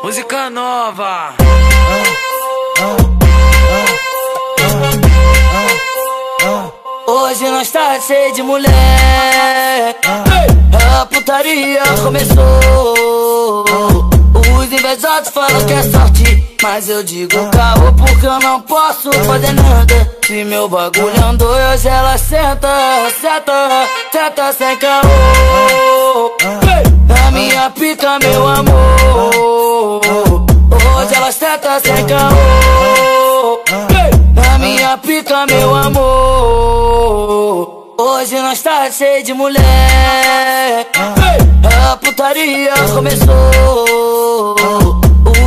Música nova. Hoje nós tá cheio de mulher. A putaria começou. Os invejosos falam que é sorte. Mas eu digo caô porque eu não posso fazer nada. Se meu bagulho andou, hoje ela senta, senta, senta sem caô. Na minha pica, meu amor. Caô. Na minha pica, meu amor. Hoje nós tá cheio de mulher. A putaria começou.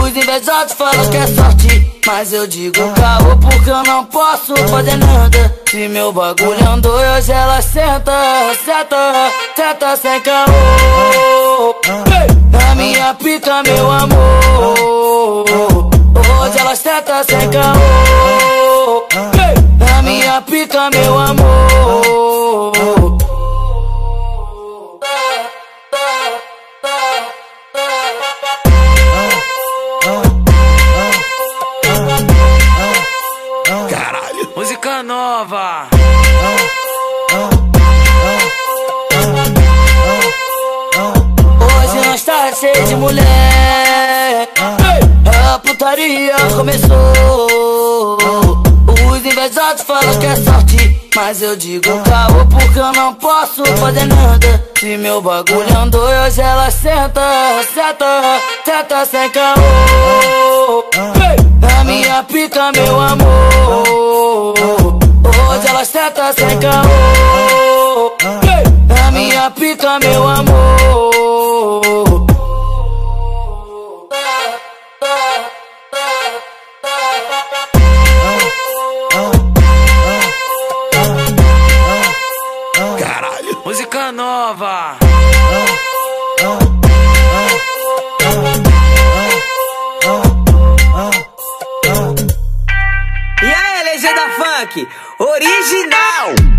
Os invejosos falam que é sorte. Mas eu digo caô porque eu não posso fazer nada. Se meu bagulho andou, hoje ela senta, senta, senta sem caô. Na minha pica, meu amor. Senta sem caô. Na minha pica, meu amor. Caralho. Música nova. Hoje nós tá cheio de mulher. Falam que é sorte. Mas eu digo caô porque eu não posso fazer nada. Se meu bagulho andou, hoje ela senta, senta, senta sem caô. Na minha pica, meu amor. Hoje ela senta sem caô. Na minha pica, meu amor. Caralho. Música nova. E aí, legenda funk, original!